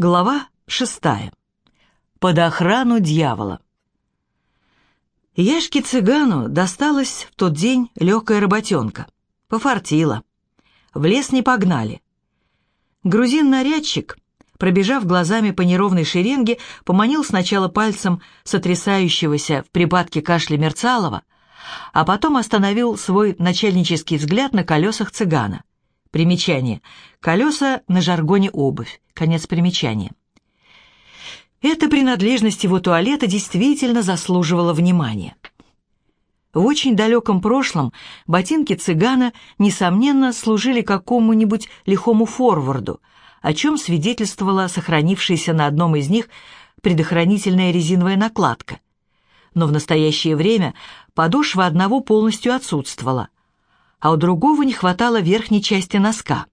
Глава шестая. Под охрану дьявола. Яшке-цыгану досталась в тот день легкая работенка. Пофартило. В лес не погнали. Грузин-нарядчик, пробежав глазами по неровной шеренге, поманил сначала пальцем сотрясающегося в припадке кашля Мерцалова, а потом остановил свой начальнический взгляд на колесах цыгана. Примечание. Колеса на жаргоне обувь. Конец примечания. Эта принадлежность его туалета действительно заслуживала внимания. В очень далеком прошлом ботинки цыгана, несомненно, служили какому-нибудь лихому форварду, о чем свидетельствовала сохранившаяся на одном из них предохранительная резиновая накладка. Но в настоящее время подошва одного полностью отсутствовала – а у другого не хватало верхней части носка.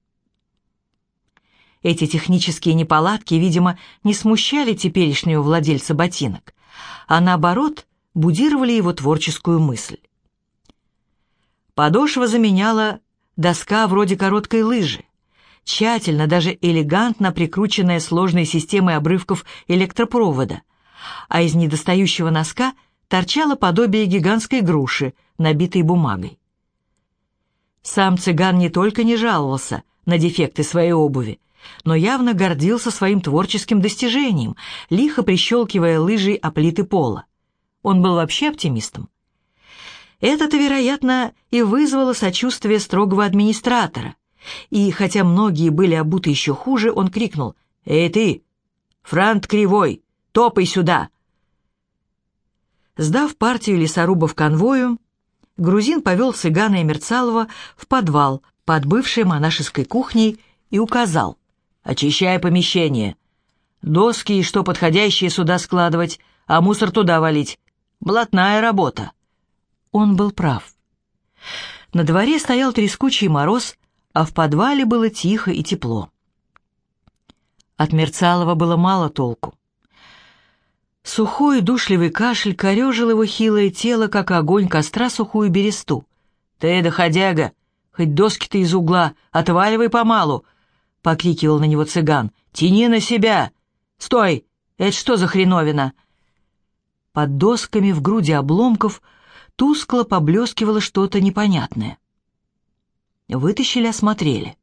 Эти технические неполадки, видимо, не смущали теперешнего владельца ботинок, а наоборот будировали его творческую мысль. Подошва заменяла доска вроде короткой лыжи, тщательно, даже элегантно прикрученная сложной системой обрывков электропровода, а из недостающего носка торчало подобие гигантской груши, набитой бумагой. Сам цыган не только не жаловался на дефекты своей обуви, но явно гордился своим творческим достижением, лихо прищелкивая лыжей о плиты пола. Он был вообще оптимистом. Это-то, вероятно, и вызвало сочувствие строгого администратора. И хотя многие были обуты еще хуже, он крикнул «Эй ты, франт кривой, топай сюда!» Сдав партию лесорубов конвою, грузин повел цыгана и Мерцалова в подвал под бывшей монашеской кухней и указал «Очищай помещение. Доски и что подходящее сюда складывать, а мусор туда валить. Блатная работа». Он был прав. На дворе стоял трескучий мороз, а в подвале было тихо и тепло. От Мерцалова было мало толку. Сухой душливый кашель корежил его хилое тело, как огонь костра сухую бересту. «Ты, доходяга, хоть доски-то из угла, отваливай помалу!» — покрикивал на него цыган. «Тяни на себя! Стой! Это что за хреновина?» Под досками в груди обломков тускло поблескивало что-то непонятное. Вытащили, осмотрели.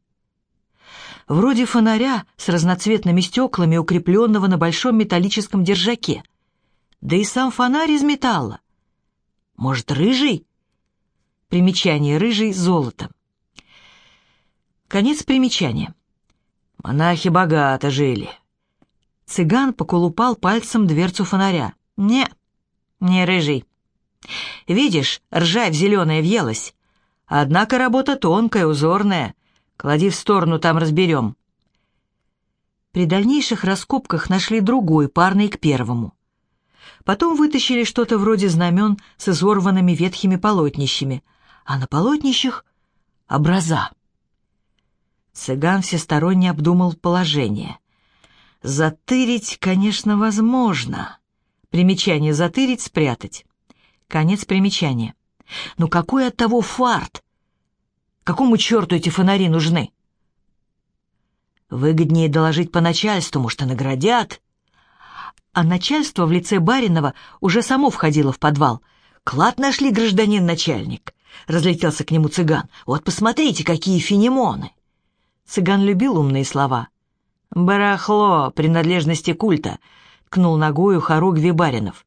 Вроде фонаря с разноцветными стеклами, укрепленного на большом металлическом держаке да и сам фонарь из металла. Может, рыжий? Примечание рыжий золото. Конец примечания. Монахи богато жили. Цыган поколупал пальцем дверцу фонаря. Не, не рыжий. Видишь, ржавь зеленая въелась. Однако работа тонкая, узорная. Клади в сторону, там разберем. При дальнейших раскопках нашли другой, парный к первому. Потом вытащили что-то вроде знамен с изорванными ветхими полотнищами, а на полотнищах — образа. Цыган всесторонне обдумал положение. Затырить, конечно, возможно. Примечание «затырить» — спрятать. Конец примечания. Но какой от того фарт? Какому черту эти фонари нужны? Выгоднее доложить по начальству, может, и наградят а начальство в лице Баринова уже само входило в подвал. «Клад нашли, гражданин начальник!» — разлетелся к нему цыган. «Вот посмотрите, какие фенемоны!» Цыган любил умные слова. «Барахло, принадлежности культа», — ткнул ногою хоругви Баринов.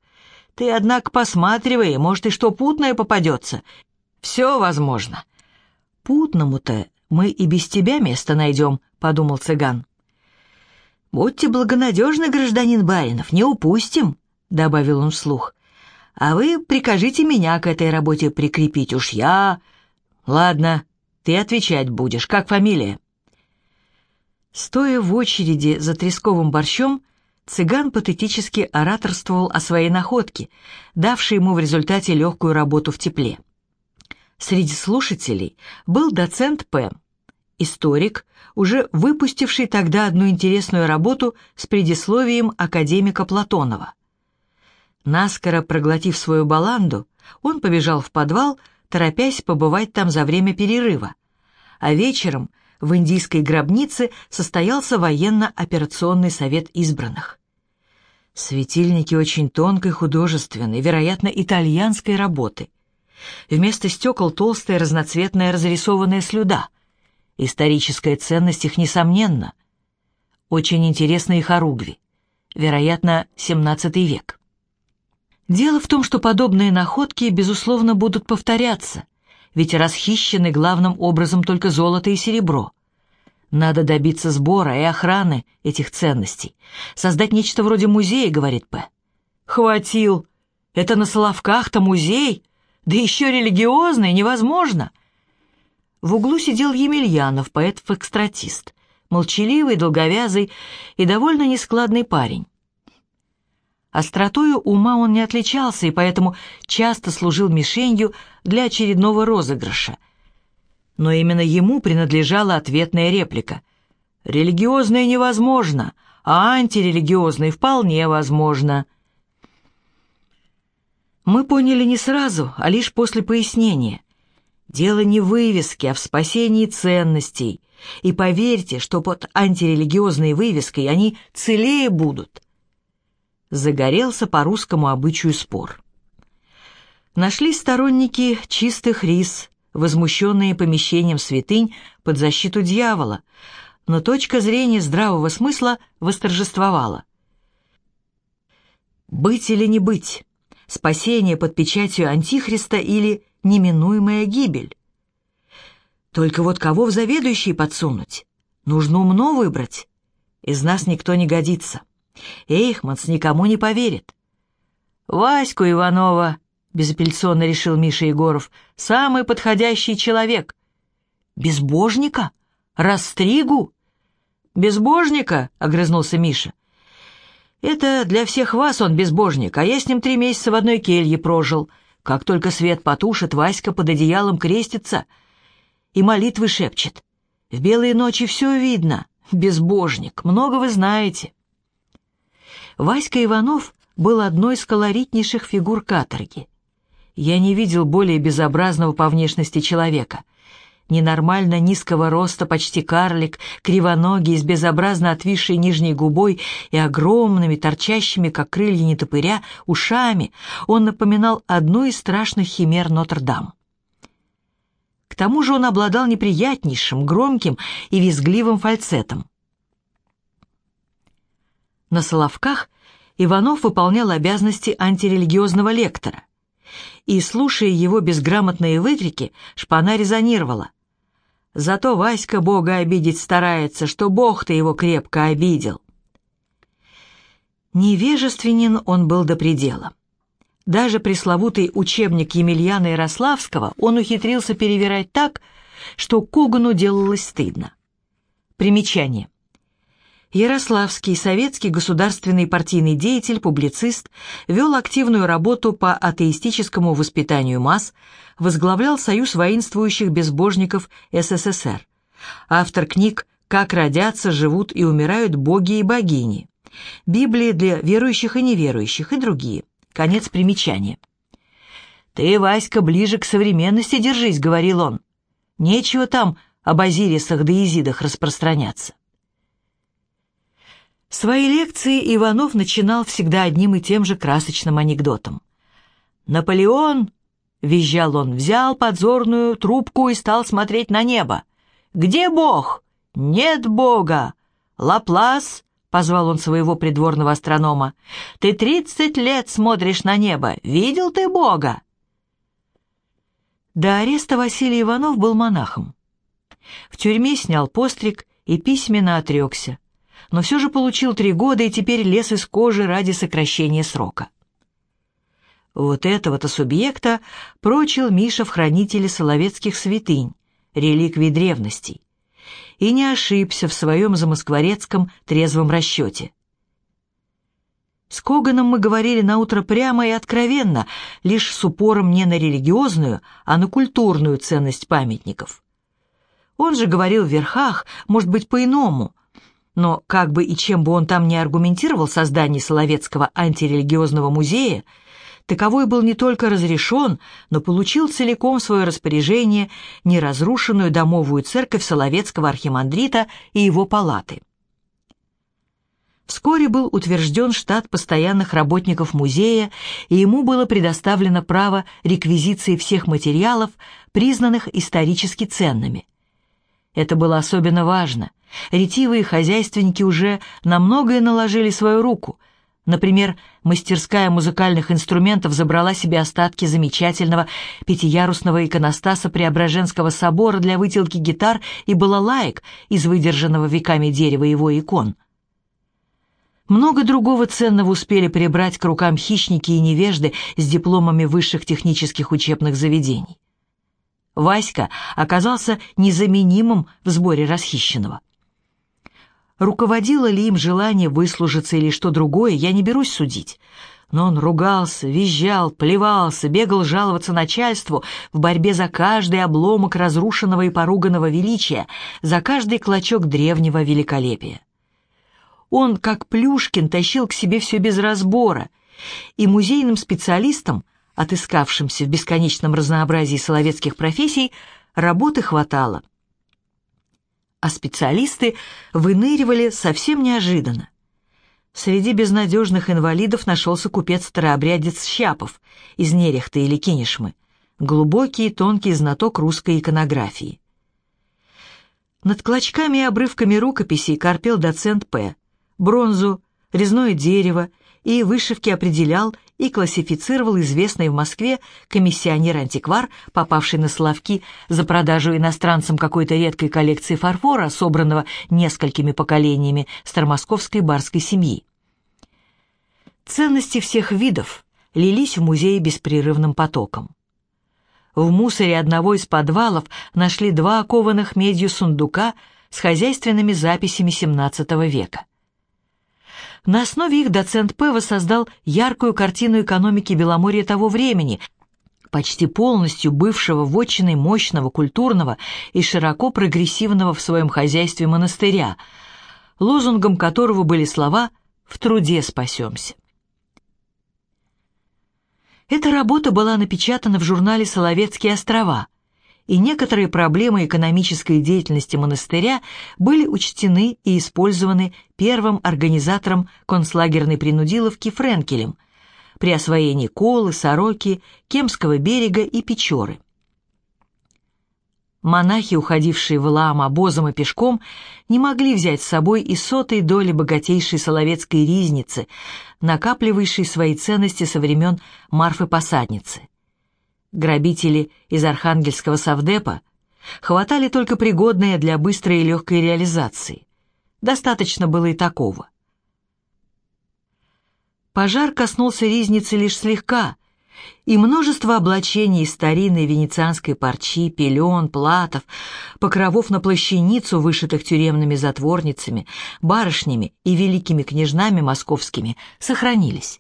«Ты, однако, посматривай, может, и что путное попадется. Все возможно». «Путному-то мы и без тебя место найдем», — подумал цыган. «Будьте благонадежны, гражданин Баринов, не упустим», — добавил он вслух. «А вы прикажите меня к этой работе прикрепить, уж я...» «Ладно, ты отвечать будешь. Как фамилия?» Стоя в очереди за тресковым борщом, цыган патетически ораторствовал о своей находке, давшей ему в результате легкую работу в тепле. Среди слушателей был доцент П историк, уже выпустивший тогда одну интересную работу с предисловием академика Платонова. Наскоро проглотив свою баланду, он побежал в подвал, торопясь побывать там за время перерыва, а вечером в индийской гробнице состоялся военно-операционный совет избранных. Светильники очень тонкой художественной, вероятно, итальянской работы. Вместо стекол толстая разноцветная разрисованная слюда. Историческая ценность их несомненна. Очень интересны их хоругви. Вероятно, XVII век. Дело в том, что подобные находки, безусловно, будут повторяться, ведь расхищены главным образом только золото и серебро. Надо добиться сбора и охраны этих ценностей. Создать нечто вроде музея, говорит П. Хватил. Это на Соловках-то музей? Да еще религиозный, невозможно. В углу сидел Емельянов, поэт-фокстратист, молчаливый, долговязый и довольно нескладный парень. Остротою ума он не отличался и поэтому часто служил мишенью для очередного розыгрыша — но именно ему принадлежала ответная реплика. «Религиозное невозможно, а антирелигиозное вполне возможно». Мы поняли не сразу, а лишь после пояснения. Дело не в вывеске, а в спасении ценностей. И поверьте, что под антирелигиозной вывеской они целее будут. Загорелся по русскому обычаю спор. Нашлись сторонники чистых рис, возмущенные помещением святынь под защиту дьявола, но точка зрения здравого смысла восторжествовала. Быть или не быть? Спасение под печатью Антихриста или неминуемая гибель? Только вот кого в заведующие подсунуть? Нужно умно выбрать. Из нас никто не годится. Эйхманс никому не поверит. Ваську Иванова безапелляционно решил Миша Егоров, самый подходящий человек. Безбожника? Растригу? Безбожника? огрызнулся Миша. Это для всех вас он безбожник, а я с ним три месяца в одной келье прожил. Как только свет потушит, Васька под одеялом крестится и молитвы шепчет. В белые ночи все видно. Безбожник, много вы знаете. Васька Иванов был одной из колоритнейших фигур каторги. Я не видел более безобразного по внешности человека. Ненормально низкого роста, почти карлик, кривоногий, с безобразно отвисшей нижней губой и огромными, торчащими, как крылья нетопыря, ушами, он напоминал одну из страшных химер Нотр-Дам. К тому же он обладал неприятнейшим, громким и визгливым фальцетом. На Соловках Иванов выполнял обязанности антирелигиозного лектора и, слушая его безграмотные выкрики, шпана резонировала. Зато Васька Бога обидеть старается, что Бог-то его крепко обидел. Невежественен он был до предела. Даже пресловутый учебник Емельяна Ярославского он ухитрился перевирать так, что Когану делалось стыдно. Примечание. Ярославский, советский государственный партийный деятель, публицист, вел активную работу по атеистическому воспитанию масс, возглавлял Союз воинствующих безбожников СССР. Автор книг «Как родятся, живут и умирают боги и богини», Библии для верующих и неверующих и другие. Конец примечания. «Ты, Васька, ближе к современности держись», — говорил он. «Нечего там об Азирисах да Изидах распространяться». Свои лекции Иванов начинал всегда одним и тем же красочным анекдотом. «Наполеон!» — визжал он, взял подзорную трубку и стал смотреть на небо. «Где Бог? Нет Бога! Лаплас!» — позвал он своего придворного астронома. «Ты тридцать лет смотришь на небо. Видел ты Бога?» До ареста Василий Иванов был монахом. В тюрьме снял постриг и письменно отрекся но все же получил три года и теперь лез из кожи ради сокращения срока. Вот этого-то субъекта прочил Миша в хранителе соловецких святынь, реликвий древностей, и не ошибся в своем замоскворецком трезвом расчете. С Коганом мы говорили наутро прямо и откровенно, лишь с упором не на религиозную, а на культурную ценность памятников. Он же говорил в верхах, может быть, по-иному — но как бы и чем бы он там ни аргументировал создание Соловецкого антирелигиозного музея, таковой был не только разрешен, но получил целиком в свое распоряжение неразрушенную домовую церковь Соловецкого архимандрита и его палаты. Вскоре был утвержден штат постоянных работников музея, и ему было предоставлено право реквизиции всех материалов, признанных исторически ценными. Это было особенно важно. Ретивые хозяйственники уже на многое наложили свою руку. Например, мастерская музыкальных инструментов забрала себе остатки замечательного пятиярусного иконостаса Преображенского собора для выделки гитар и балалаек из выдержанного веками дерева его икон – много другого ценного успели прибрать к рукам хищники и невежды с дипломами высших технических учебных заведений. Васька оказался незаменимым в сборе расхищенного. Руководило ли им желание выслужиться или что другое, я не берусь судить. Но он ругался, визжал, плевался, бегал жаловаться начальству в борьбе за каждый обломок разрушенного и поруганного величия, за каждый клочок древнего великолепия. Он, как Плюшкин, тащил к себе все без разбора, и музейным специалистам, отыскавшимся в бесконечном разнообразии соловецких профессий, работы хватало. А специалисты выныривали совсем неожиданно. Среди безнадежных инвалидов нашелся купец-старообрядец Щапов из Нерехта или Кинешмы, глубокий и тонкий знаток русской иконографии. Над клочками и обрывками рукописей корпел доцент П бронзу, резное дерево и вышивки определял и классифицировал известный в Москве комиссионер-антиквар, попавший на Славки за продажу иностранцам какой-то редкой коллекции фарфора, собранного несколькими поколениями старомосковской барской семьи. Ценности всех видов лились в музее беспрерывным потоком. В мусоре одного из подвалов нашли два окованных медью сундука с хозяйственными записями XVII века. На основе их доцент П. воссоздал яркую картину экономики Беломорья того времени, почти полностью бывшего вотчиной мощного, культурного и широко прогрессивного в своем хозяйстве монастыря, лозунгом которого были слова «В труде спасемся». Эта работа была напечатана в журнале «Соловецкие острова», и некоторые проблемы экономической деятельности монастыря были учтены и использованы первым организатором концлагерной принудиловки Френкелем при освоении Колы, Сороки, Кемского берега и Печоры. Монахи, уходившие в Илаам обозом и пешком, не могли взять с собой и сотой доли богатейшей соловецкой ризницы, накапливающей свои ценности со времен Марфы-посадницы. Грабители из архангельского совдепа хватали только пригодные для быстрой и легкой реализации. Достаточно было и такого. Пожар коснулся ризницы лишь слегка, и множество облачений из старинной венецианской парчи, пелен, платов, покровов на плащаницу, вышитых тюремными затворницами, барышнями и великими княжнами московскими, сохранились.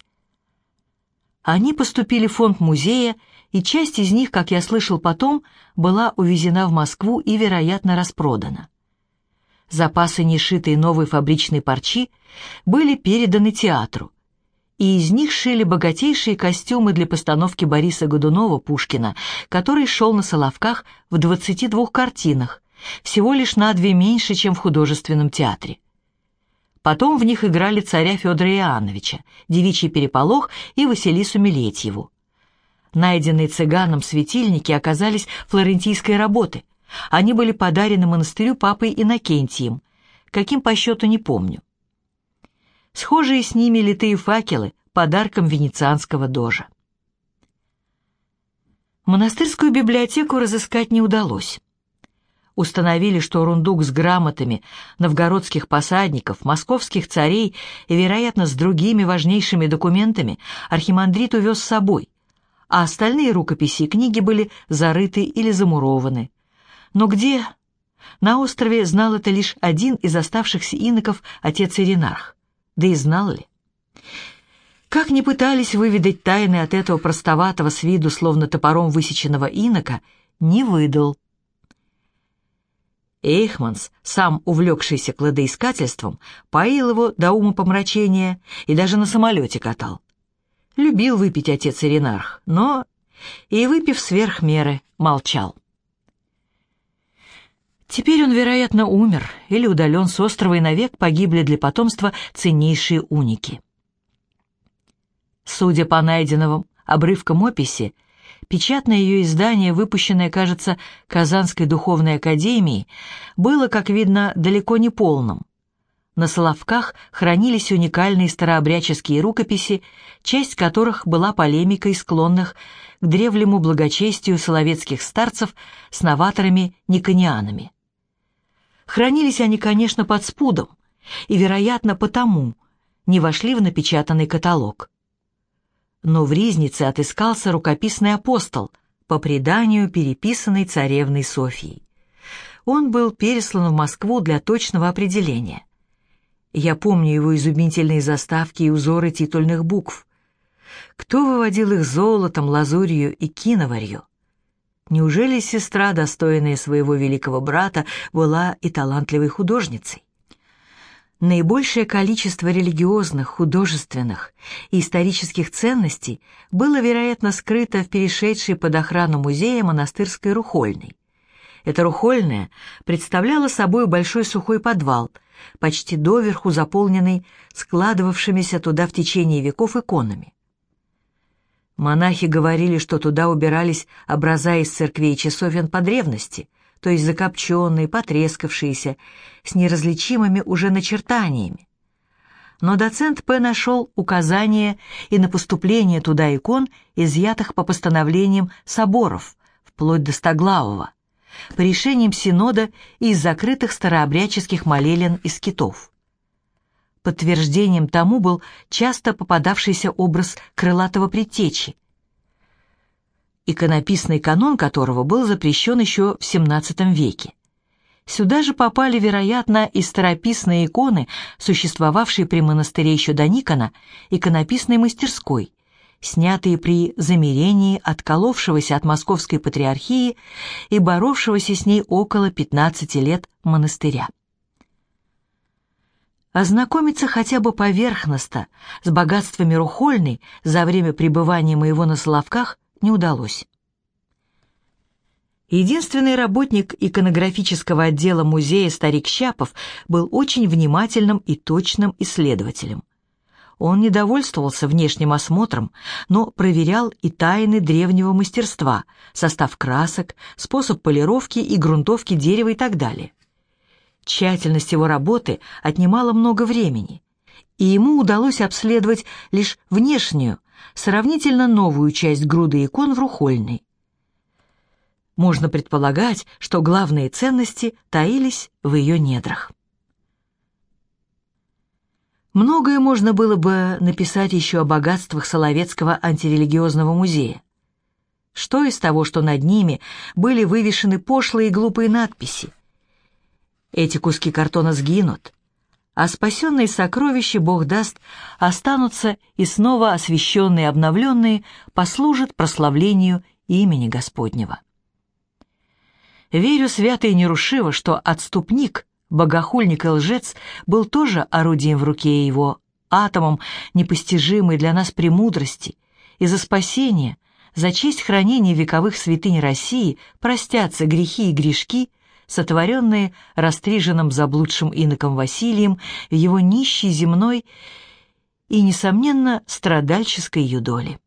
Они поступили в фонд музея и часть из них, как я слышал потом, была увезена в Москву и, вероятно, распродана. Запасы нешитой новой фабричной парчи были переданы театру, и из них шили богатейшие костюмы для постановки Бориса Годунова Пушкина, который шел на Соловках в 22 картинах, всего лишь на две меньше, чем в художественном театре. Потом в них играли царя Федора Иоанновича, девичий переполох и Василису Милетьеву. Найденные цыганом светильники оказались флорентийской работы. Они были подарены монастырю папой Иннокентием, каким по счету не помню. Схожие с ними литые факелы подарком венецианского дожа. Монастырскую библиотеку разыскать не удалось. Установили, что рундук с грамотами новгородских посадников, московских царей и, вероятно, с другими важнейшими документами архимандрит увез с собой, а остальные рукописи и книги были зарыты или замурованы. Но где? На острове знал это лишь один из оставшихся иноков, отец Иринарх. Да и знал ли? Как ни пытались выведать тайны от этого простоватого с виду, словно топором высеченного инока, не выдал. Эйхманс, сам увлекшийся кладоискательством, поил его до ума помрачения и даже на самолете катал. Любил выпить отец Иринарх, но и, выпив сверх меры, молчал. Теперь он, вероятно, умер или удален с острова, и навек погибли для потомства ценнейшие уники. Судя по найденным обрывкам описи, печатное ее издание, выпущенное, кажется, Казанской духовной академией, было, как видно, далеко не полным. На Соловках хранились уникальные старообрядческие рукописи, часть которых была полемикой склонных к древнему благочестию соловецких старцев с новаторами-никонианами. Хранились они, конечно, под спудом, и, вероятно, потому не вошли в напечатанный каталог. Но в Ризнице отыскался рукописный апостол, по преданию переписанный царевной Софией. Он был переслан в Москву для точного определения. Я помню его изумительные заставки и узоры титульных букв. Кто выводил их золотом, лазурью и киноварью? Неужели сестра, достойная своего великого брата, была и талантливой художницей? Наибольшее количество религиозных, художественных и исторических ценностей было, вероятно, скрыто в перешедшей под охрану музея монастырской Рухольной. Эта Рухольная представляла собой большой сухой подвал – почти доверху заполненный складывавшимися туда в течение веков иконами. Монахи говорили, что туда убирались образа из церквей и часовен по древности, то есть закопченные, потрескавшиеся, с неразличимыми уже начертаниями. Но доцент П. нашел указания и на поступление туда икон, изъятых по постановлениям соборов, вплоть до Стоглавого, по решениям Синода и из закрытых старообрядческих молелен и скитов. Подтверждением тому был часто попадавшийся образ крылатого предтечи, иконописный канон которого был запрещен еще в XVII веке. Сюда же попали, вероятно, и старописные иконы, существовавшие при монастыре еще до Никона, иконописной мастерской, снятые при замерении отколовшегося от московской патриархии и боровшегося с ней около 15 лет монастыря. Ознакомиться хотя бы поверхностно с богатствами Рухольной за время пребывания моего на Соловках не удалось. Единственный работник иконографического отдела музея старик Щапов был очень внимательным и точным исследователем – он не довольствовался внешним осмотром, но проверял и тайны древнего мастерства, состав красок, способ полировки и грунтовки дерева и так далее. Тщательность его работы отнимала много времени, и ему удалось обследовать лишь внешнюю, сравнительно новую часть груды икон в Рухольной. Можно предполагать, что главные ценности таились в ее недрах. Многое можно было бы написать еще о богатствах Соловецкого антирелигиозного музея. Что из того, что над ними были вывешены пошлые и глупые надписи? Эти куски картона сгинут, а спасенные сокровища, Бог даст, останутся и снова освященные обновленные послужат прославлению имени Господнего. Верю свято и нерушиво, что отступник — Богохульник и лжец был тоже орудием в руке его, атомом непостижимой для нас премудрости, и за спасение, за честь хранения вековых святынь России простятся грехи и грешки, сотворенные растриженным заблудшим иноком Василием в его нищей земной и, несомненно, страдальческой юдоле.